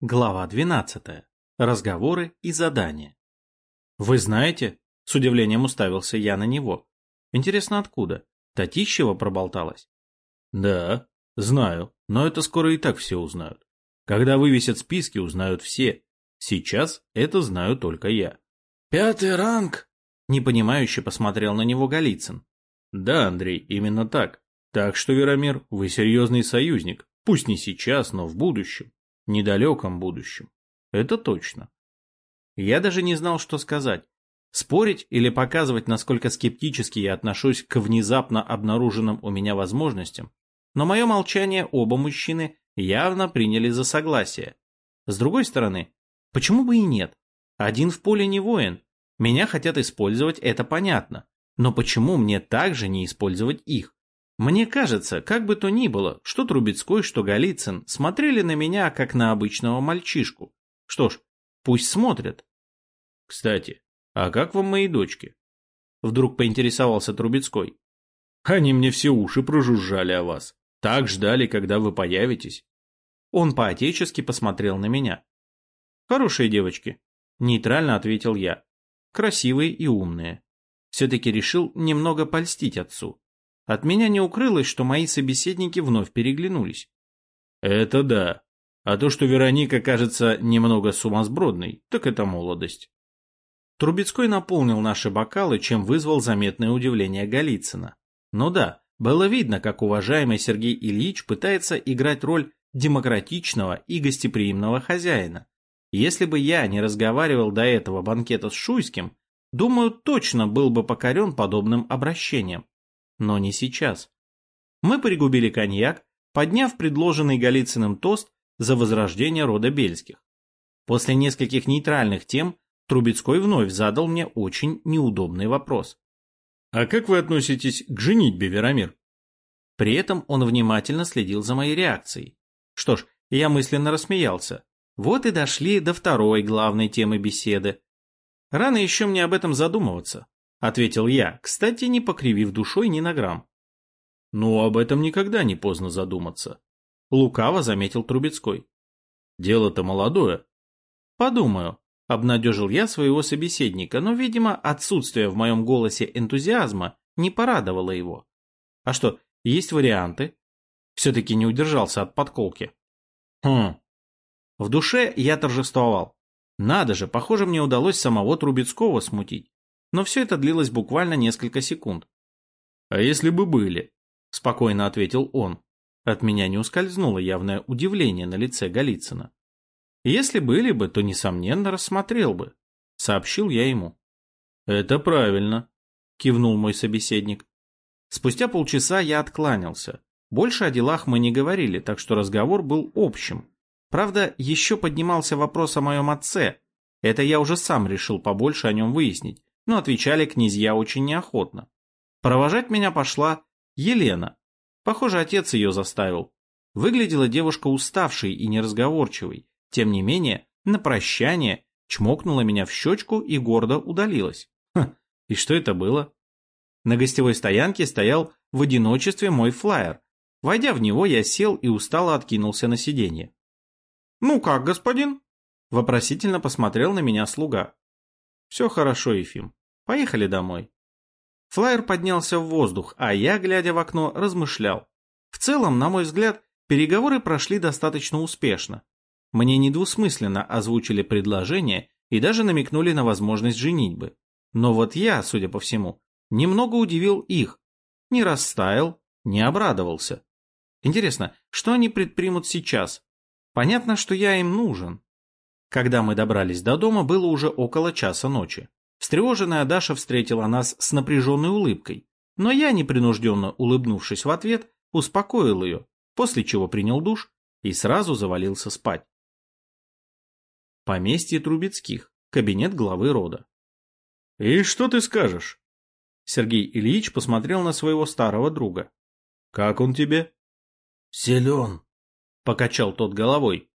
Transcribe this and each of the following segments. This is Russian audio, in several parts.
Глава 12. Разговоры и задания. «Вы знаете?» — с удивлением уставился я на него. «Интересно, откуда? Татищева проболталась?» «Да, знаю, но это скоро и так все узнают. Когда вывесят списки, узнают все. Сейчас это знаю только я». «Пятый ранг?» — непонимающе посмотрел на него Голицын. «Да, Андрей, именно так. Так что, Веромир, вы серьезный союзник. Пусть не сейчас, но в будущем недалеком будущем. Это точно. Я даже не знал, что сказать. Спорить или показывать, насколько скептически я отношусь к внезапно обнаруженным у меня возможностям, но мое молчание оба мужчины явно приняли за согласие. С другой стороны, почему бы и нет? Один в поле не воин. Меня хотят использовать, это понятно. Но почему мне также не использовать их? Мне кажется, как бы то ни было, что Трубецкой, что Голицын смотрели на меня, как на обычного мальчишку. Что ж, пусть смотрят. Кстати, а как вам мои дочки? Вдруг поинтересовался Трубецкой. Они мне все уши прожужжали о вас. Так ждали, когда вы появитесь. Он по-отечески посмотрел на меня. Хорошие девочки, нейтрально ответил я. Красивые и умные. Все-таки решил немного польстить отцу. От меня не укрылось, что мои собеседники вновь переглянулись. Это да. А то, что Вероника кажется немного сумасбродной, так это молодость. Трубецкой наполнил наши бокалы, чем вызвал заметное удивление Голицына. Ну да, было видно, как уважаемый Сергей Ильич пытается играть роль демократичного и гостеприимного хозяина. Если бы я не разговаривал до этого банкета с Шуйским, думаю, точно был бы покорен подобным обращением но не сейчас. Мы пригубили коньяк, подняв предложенный Голицыным тост за возрождение рода Бельских. После нескольких нейтральных тем Трубецкой вновь задал мне очень неудобный вопрос. «А как вы относитесь к женитьбе, Веромир?» При этом он внимательно следил за моей реакцией. Что ж, я мысленно рассмеялся. Вот и дошли до второй главной темы беседы. Рано еще мне об этом задумываться ответил я, кстати, не покривив душой ни на грамм. Ну, об этом никогда не поздно задуматься. Лукаво заметил Трубецкой. Дело-то молодое. Подумаю, обнадежил я своего собеседника, но, видимо, отсутствие в моем голосе энтузиазма не порадовало его. А что, есть варианты? Все-таки не удержался от подколки. Хм. В душе я торжествовал. Надо же, похоже, мне удалось самого Трубецкого смутить но все это длилось буквально несколько секунд. «А если бы были?» – спокойно ответил он. От меня не ускользнуло явное удивление на лице Голицына. «Если были бы, то, несомненно, рассмотрел бы», – сообщил я ему. «Это правильно», – кивнул мой собеседник. Спустя полчаса я откланялся. Больше о делах мы не говорили, так что разговор был общим. Правда, еще поднимался вопрос о моем отце. Это я уже сам решил побольше о нем выяснить но отвечали князья очень неохотно. Провожать меня пошла Елена. Похоже, отец ее заставил. Выглядела девушка уставшей и неразговорчивой. Тем не менее, на прощание чмокнула меня в щечку и гордо удалилась. Хм, и что это было? На гостевой стоянке стоял в одиночестве мой флаер. Войдя в него, я сел и устало откинулся на сиденье. «Ну как, господин?» Вопросительно посмотрел на меня слуга. Все хорошо, Ефим. Поехали домой. Флайер поднялся в воздух, а я, глядя в окно, размышлял. В целом, на мой взгляд, переговоры прошли достаточно успешно. Мне недвусмысленно озвучили предложение и даже намекнули на возможность женитьбы. Но вот я, судя по всему, немного удивил их. Не растаял, не обрадовался. Интересно, что они предпримут сейчас? Понятно, что я им нужен. Когда мы добрались до дома, было уже около часа ночи. Встревоженная Даша встретила нас с напряженной улыбкой, но я, непринужденно улыбнувшись в ответ, успокоил ее, после чего принял душ и сразу завалился спать. Поместье Трубецких, кабинет главы рода. «И что ты скажешь?» Сергей Ильич посмотрел на своего старого друга. «Как он тебе?» «Силен», — покачал тот головой.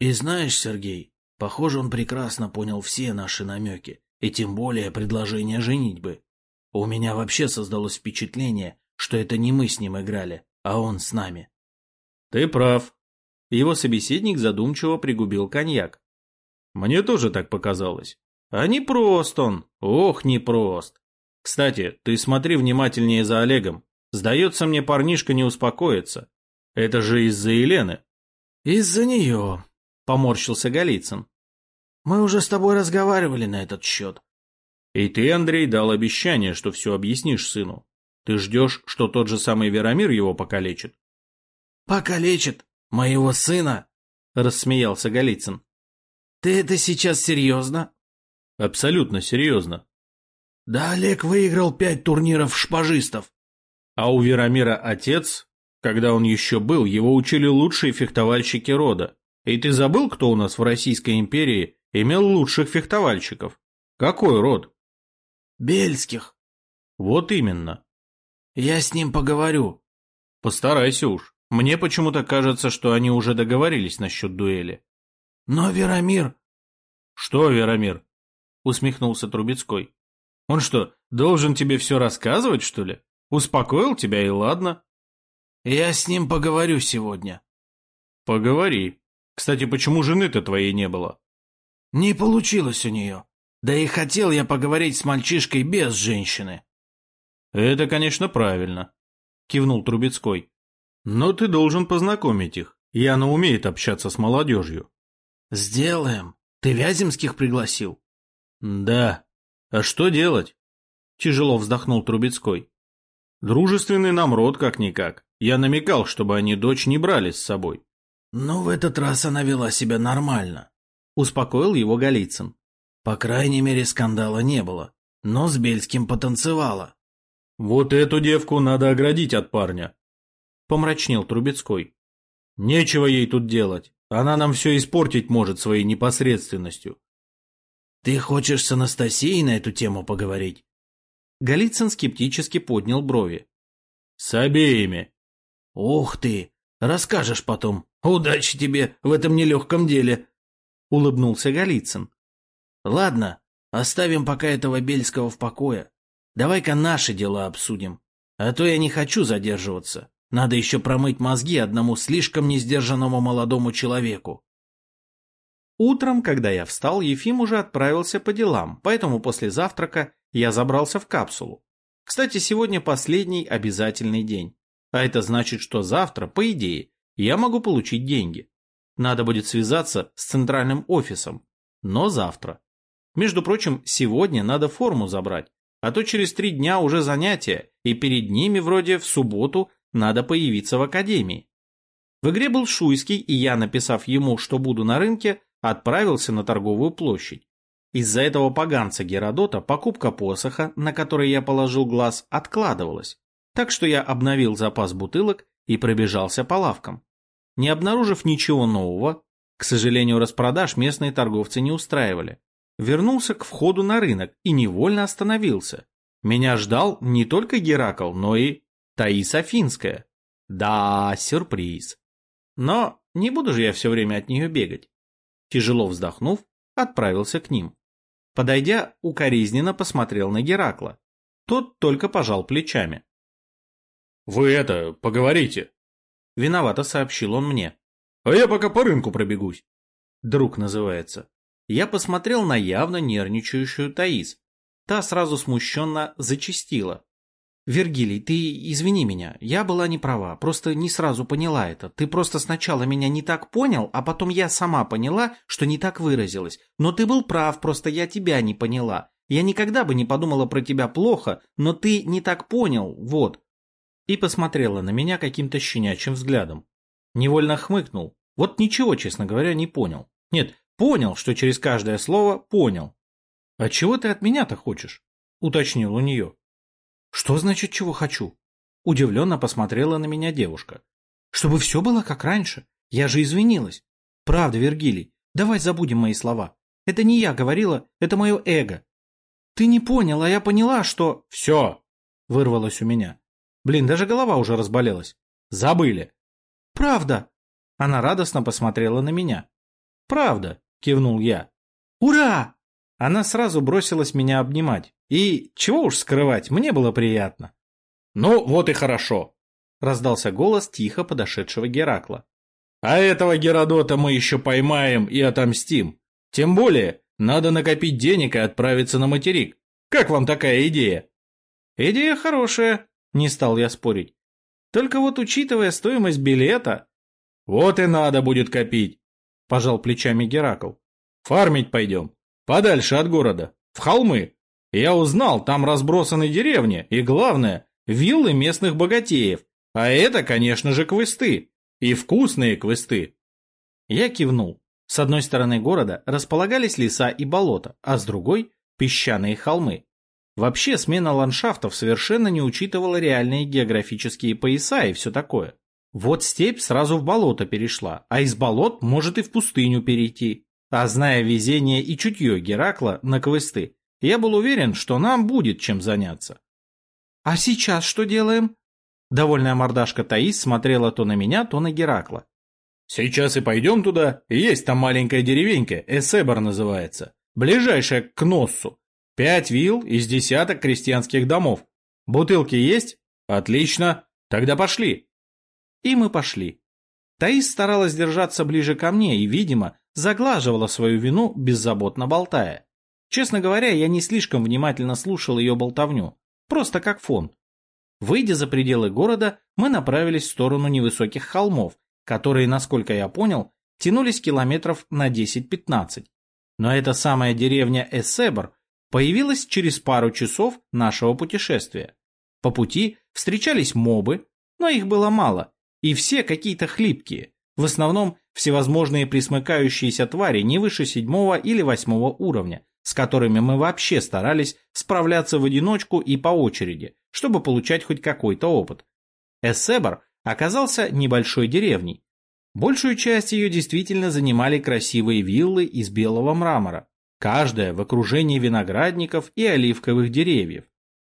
«И знаешь, Сергей, Похоже, он прекрасно понял все наши намеки, и тем более предложение женитьбы. У меня вообще создалось впечатление, что это не мы с ним играли, а он с нами. — Ты прав, Его собеседник задумчиво пригубил коньяк. Мне тоже так показалось. А не прост он, ох, не прост. Кстати, ты смотри внимательнее за Олегом. Сдается мне, парнишка не успокоится. Это же из-за Елены. Из-за нее, поморщился Голицын. Мы уже с тобой разговаривали на этот счет. И ты, Андрей, дал обещание, что все объяснишь сыну. Ты ждешь, что тот же самый Веромир его покалечит? Покалечит моего сына? Рассмеялся Голицын. Ты это сейчас серьезно? Абсолютно серьезно. Да Олег выиграл пять турниров шпажистов. А у Веромира отец, когда он еще был, его учили лучшие фехтовальщики рода. И ты забыл, кто у нас в Российской империи имел лучших фехтовальщиков? Какой род? Бельских. Вот именно. Я с ним поговорю. Постарайся уж. Мне почему-то кажется, что они уже договорились насчет дуэли. Но Веромир... Что, Веромир? Усмехнулся Трубецкой. Он что, должен тебе все рассказывать, что ли? Успокоил тебя и ладно. Я с ним поговорю сегодня. Поговори. Кстати, почему жены-то твоей не было? Не получилось у нее. Да и хотел я поговорить с мальчишкой без женщины. Это, конечно, правильно, кивнул Трубецкой. Но ты должен познакомить их. Яна умеет общаться с молодежью. Сделаем. Ты Вяземских пригласил? Да. А что делать? Тяжело вздохнул Трубецкой. Дружественный нам род как-никак. Я намекал, чтобы они дочь не брали с собой. Но в этот раз она вела себя нормально. Успокоил его Голицын. По крайней мере, скандала не было. Но с Бельским потанцевала. Вот эту девку надо оградить от парня. Помрачнел Трубецкой. Нечего ей тут делать. Она нам все испортить может своей непосредственностью. Ты хочешь с Анастасией на эту тему поговорить? Голицын скептически поднял брови. С обеими. Ух ты! Расскажешь потом. Удачи тебе в этом нелегком деле. Улыбнулся Голицын. Ладно, оставим пока этого Бельского в покое. Давай-ка наши дела обсудим. А то я не хочу задерживаться. Надо еще промыть мозги одному слишком несдержанному молодому человеку. Утром, когда я встал, Ефим уже отправился по делам, поэтому после завтрака я забрался в капсулу. Кстати, сегодня последний обязательный день. А это значит, что завтра, по идее, я могу получить деньги. Надо будет связаться с центральным офисом. Но завтра. Между прочим, сегодня надо форму забрать, а то через три дня уже занятия, и перед ними вроде в субботу надо появиться в академии. В игре был Шуйский, и я, написав ему, что буду на рынке, отправился на торговую площадь. Из-за этого поганца Геродота покупка посоха, на который я положил глаз, откладывалась. Так что я обновил запас бутылок и пробежался по лавкам. Не обнаружив ничего нового, к сожалению, распродаж местные торговцы не устраивали, вернулся к входу на рынок и невольно остановился. Меня ждал не только Геракл, но и Таис Афинская. Да, сюрприз. Но не буду же я все время от нее бегать. Тяжело вздохнув, отправился к ним. Подойдя, укоризненно посмотрел на Геракла. Тот только пожал плечами. «Вы это, поговорите!» Виновато сообщил он мне. «А я пока по рынку пробегусь!» Друг называется. Я посмотрел на явно нервничающую Таис. Та сразу смущенно зачастила. «Вергилий, ты извини меня, я была не права, просто не сразу поняла это. Ты просто сначала меня не так понял, а потом я сама поняла, что не так выразилась. Но ты был прав, просто я тебя не поняла. Я никогда бы не подумала про тебя плохо, но ты не так понял, вот». И посмотрела на меня каким-то щенячьим взглядом. Невольно хмыкнул. Вот ничего, честно говоря, не понял. Нет, понял, что через каждое слово понял. «А чего ты от меня-то хочешь?» — уточнил у нее. «Что значит, чего хочу?» Удивленно посмотрела на меня девушка. «Чтобы все было как раньше. Я же извинилась. Правда, Вергилий, давай забудем мои слова. Это не я говорила, это мое эго. Ты не понял, а я поняла, что...» «Все!» — вырвалось у меня. Блин, даже голова уже разболелась. «Забыли!» «Правда!» Она радостно посмотрела на меня. «Правда!» — кивнул я. «Ура!» Она сразу бросилась меня обнимать. И, чего уж скрывать, мне было приятно. «Ну, вот и хорошо», — раздался голос тихо подошедшего Геракла. А этого Геродота мы еще поймаем и отомстим. Тем более, надо накопить денег и отправиться на материк. Как вам такая идея? Идея хорошая, не стал я спорить. Только вот учитывая стоимость билета... Вот и надо будет копить, пожал плечами Геракл. Фармить пойдем. Подальше от города. В холмы. Я узнал, там разбросаны деревни, и главное, виллы местных богатеев. А это, конечно же, квесты. И вкусные квесты. Я кивнул. С одной стороны города располагались леса и болота, а с другой – песчаные холмы. Вообще смена ландшафтов совершенно не учитывала реальные географические пояса и все такое. Вот степь сразу в болото перешла, а из болот может и в пустыню перейти. А зная везение и чутье Геракла на квесты, я был уверен, что нам будет чем заняться. «А сейчас что делаем?» Довольная мордашка Таис смотрела то на меня, то на Геракла. «Сейчас и пойдем туда. Есть там маленькая деревенька, Эсебор называется. Ближайшая к Носсу. Пять вилл из десяток крестьянских домов. Бутылки есть? Отлично. Тогда пошли». И мы пошли. Таис старалась держаться ближе ко мне и, видимо, заглаживала свою вину, беззаботно болтая. Честно говоря, я не слишком внимательно слушал ее болтовню, просто как фон. Выйдя за пределы города, мы направились в сторону невысоких холмов, которые, насколько я понял, тянулись километров на 10-15. Но эта самая деревня Эссебр появилась через пару часов нашего путешествия. По пути встречались мобы, но их было мало, и все какие-то хлипкие, в основном всевозможные присмыкающиеся твари не выше седьмого или восьмого уровня, с которыми мы вообще старались справляться в одиночку и по очереди, чтобы получать хоть какой-то опыт. Эссебр оказался небольшой деревней. Большую часть ее действительно занимали красивые виллы из белого мрамора, каждая в окружении виноградников и оливковых деревьев.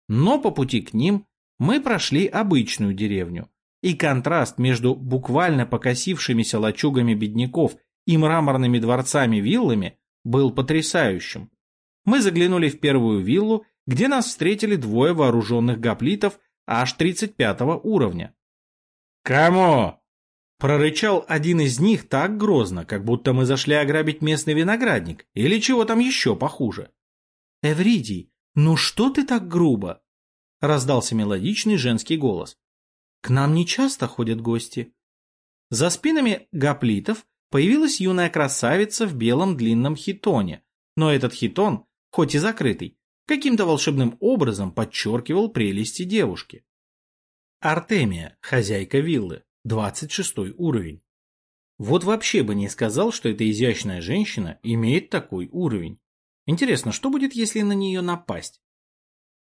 Но по пути к ним мы прошли обычную деревню, и контраст между буквально покосившимися лачугами бедняков и мраморными дворцами-виллами был потрясающим. Мы заглянули в первую виллу, где нас встретили двое вооруженных гоплитов аж 35 уровня. «Кому?» Прорычал один из них так грозно, как будто мы зашли ограбить местный виноградник или чего там еще похуже. «Эвридий, ну что ты так грубо?» Раздался мелодичный женский голос. «К нам не часто ходят гости». За спинами гоплитов появилась юная красавица в белом длинном хитоне, но этот хитон хоть и закрытый, каким-то волшебным образом подчеркивал прелести девушки. Артемия, хозяйка виллы, 26 уровень. Вот вообще бы не сказал, что эта изящная женщина имеет такой уровень. Интересно, что будет, если на нее напасть?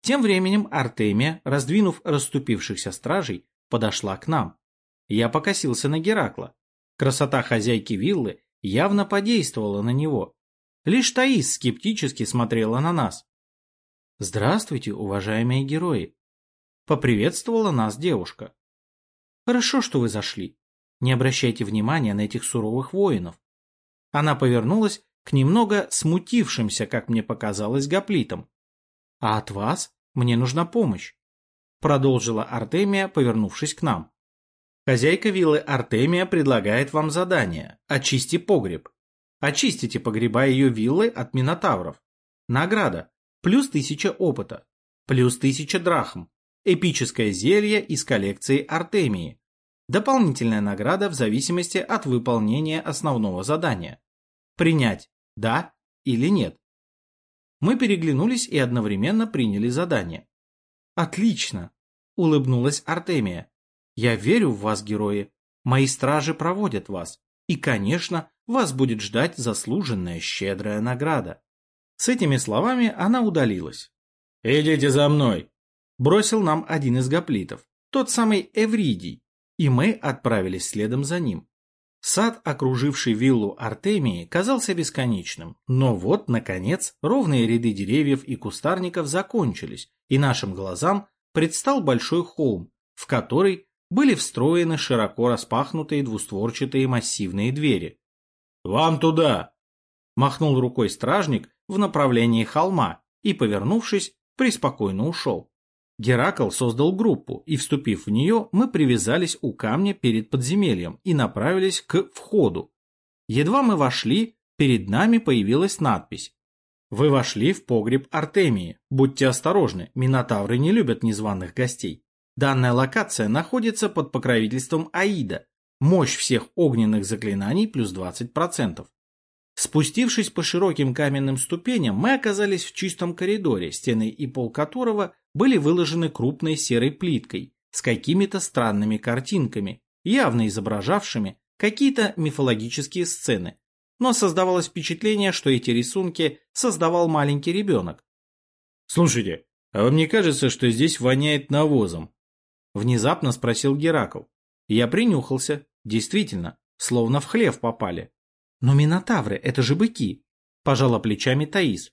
Тем временем Артемия, раздвинув расступившихся стражей, подошла к нам. Я покосился на Геракла. Красота хозяйки виллы явно подействовала на него, Лишь Таис скептически смотрела на нас. «Здравствуйте, уважаемые герои!» Поприветствовала нас девушка. «Хорошо, что вы зашли. Не обращайте внимания на этих суровых воинов». Она повернулась к немного смутившимся, как мне показалось, гоплитам. «А от вас мне нужна помощь», — продолжила Артемия, повернувшись к нам. «Хозяйка виллы Артемия предлагает вам задание. Очисти погреб. Очистите погреба ее виллы от минотавров. Награда. Плюс тысяча опыта. Плюс тысяча драхм. Эпическое зелье из коллекции Артемии. Дополнительная награда в зависимости от выполнения основного задания. Принять «да» или «нет». Мы переглянулись и одновременно приняли задание. «Отлично!» – улыбнулась Артемия. «Я верю в вас, герои. Мои стражи проводят вас. И, конечно, вас будет ждать заслуженная щедрая награда. С этими словами она удалилась. «Идите за мной!» Бросил нам один из гоплитов, тот самый Эвридий, и мы отправились следом за ним. Сад, окруживший виллу Артемии, казался бесконечным, но вот, наконец, ровные ряды деревьев и кустарников закончились, и нашим глазам предстал большой холм, в который были встроены широко распахнутые двустворчатые массивные двери. «Вам туда!» Махнул рукой стражник в направлении холма и, повернувшись, преспокойно ушел. Геракл создал группу, и, вступив в нее, мы привязались у камня перед подземельем и направились к входу. Едва мы вошли, перед нами появилась надпись. Вы вошли в погреб Артемии. Будьте осторожны, минотавры не любят незваных гостей. Данная локация находится под покровительством Аида. Мощь всех огненных заклинаний плюс 20%. Спустившись по широким каменным ступеням, мы оказались в чистом коридоре, стены и пол которого были выложены крупной серой плиткой с какими-то странными картинками, явно изображавшими какие-то мифологические сцены. Но создавалось впечатление, что эти рисунки создавал маленький ребенок. «Слушайте, а вам не кажется, что здесь воняет навозом?» Внезапно спросил Геракл. Я принюхался. Действительно, словно в хлев попали. Но минотавры — это же быки, пожала плечами Таис.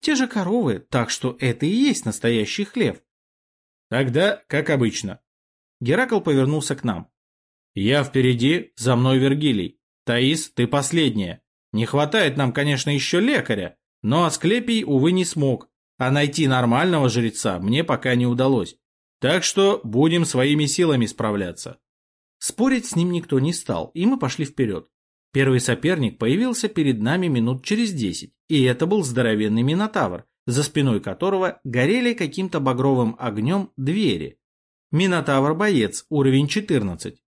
Те же коровы, так что это и есть настоящий хлев. Тогда, как обычно. Геракл повернулся к нам. Я впереди, за мной Вергилий. Таис, ты последняя. Не хватает нам, конечно, еще лекаря, но Асклепий, увы, не смог, а найти нормального жреца мне пока не удалось. Так что будем своими силами справляться. Спорить с ним никто не стал, и мы пошли вперед. Первый соперник появился перед нами минут через десять, и это был здоровенный Минотавр, за спиной которого горели каким-то багровым огнем двери. Минотавр-боец, уровень 14.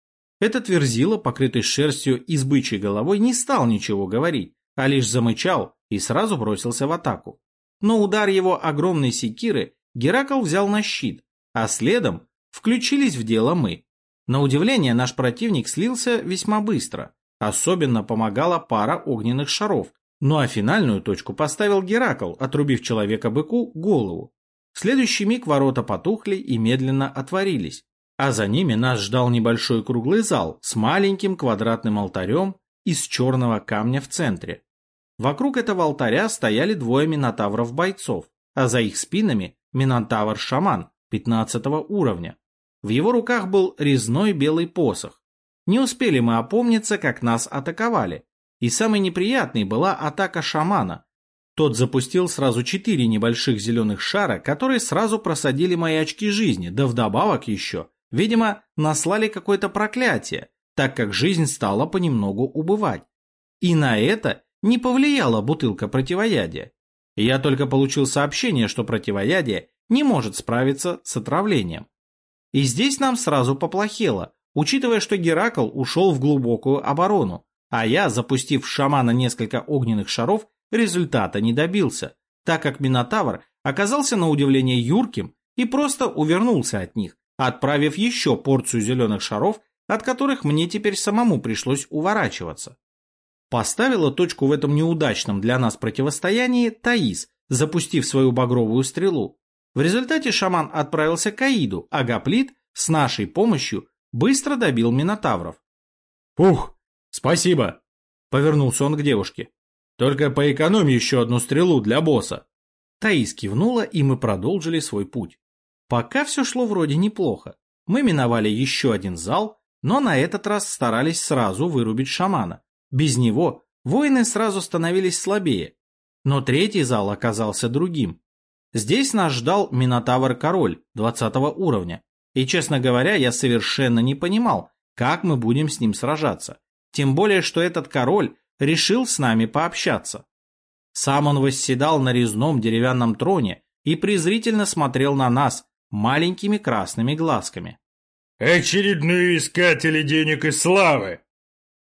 Этот верзила, покрытый шерстью и с бычьей головой, не стал ничего говорить, а лишь замычал и сразу бросился в атаку. Но удар его огромной секиры Геракл взял на щит, а следом включились в дело мы. На удивление наш противник слился весьма быстро, Особенно помогала пара огненных шаров, ну а финальную точку поставил Геракл, отрубив человека-быку голову. В следующий миг ворота потухли и медленно отворились, а за ними нас ждал небольшой круглый зал с маленьким квадратным алтарем из черного камня в центре. Вокруг этого алтаря стояли двое минотавров-бойцов, а за их спинами минотавр-шаман 15 уровня. В его руках был резной белый посох, не успели мы опомниться, как нас атаковали. И самой неприятной была атака шамана. Тот запустил сразу четыре небольших зеленых шара, которые сразу просадили мои очки жизни, да вдобавок еще, видимо, наслали какое-то проклятие, так как жизнь стала понемногу убывать. И на это не повлияла бутылка противоядия. Я только получил сообщение, что противоядие не может справиться с отравлением. И здесь нам сразу поплохело, учитывая, что Геракл ушел в глубокую оборону, а я, запустив в шамана несколько огненных шаров, результата не добился, так как Минотавр оказался на удивление юрким и просто увернулся от них, отправив еще порцию зеленых шаров, от которых мне теперь самому пришлось уворачиваться. Поставила точку в этом неудачном для нас противостоянии Таис, запустив свою багровую стрелу. В результате шаман отправился к Аиду, а Гоплит с нашей помощью быстро добил Минотавров. «Ух, спасибо!» — повернулся он к девушке. «Только поэкономь еще одну стрелу для босса». Таис кивнула, и мы продолжили свой путь. Пока все шло вроде неплохо. Мы миновали еще один зал, но на этот раз старались сразу вырубить шамана. Без него воины сразу становились слабее. Но третий зал оказался другим. Здесь нас ждал Минотавр-король 20 уровня. И, честно говоря, я совершенно не понимал, как мы будем с ним сражаться. Тем более, что этот король решил с нами пообщаться. Сам он восседал на резном деревянном троне и презрительно смотрел на нас маленькими красными глазками. «Очередные искатели денег и славы!»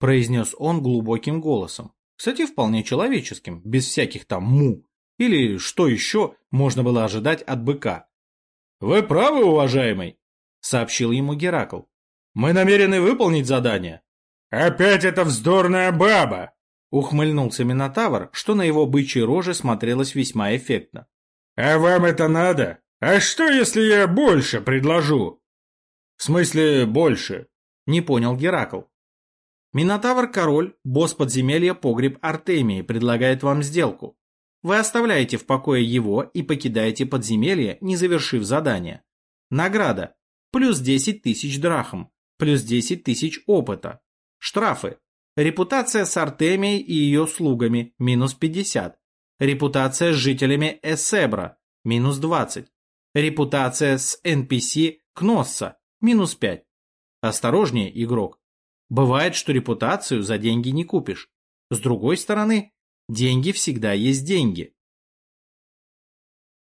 произнес он глубоким голосом. Кстати, вполне человеческим, без всяких там му. Или что еще можно было ожидать от быка. «Вы правы, уважаемый!» Сообщил ему Геракл. «Мы намерены выполнить задание». «Опять эта вздорная баба!» Ухмыльнулся Минотавр, что на его бычьей роже смотрелось весьма эффектно. «А вам это надо? А что, если я больше предложу?» «В смысле больше?» Не понял Геракл. Минотавр-король, босс подземелья погреб Артемии, предлагает вам сделку. Вы оставляете в покое его и покидаете подземелье, не завершив задание. Награда плюс 10 тысяч драхм, плюс 10 тысяч опыта. Штрафы. Репутация с Артемией и ее слугами – минус 50. Репутация с жителями Эссебра – минус 20. Репутация с NPC Кносса – минус 5. Осторожнее, игрок. Бывает, что репутацию за деньги не купишь. С другой стороны, деньги всегда есть деньги.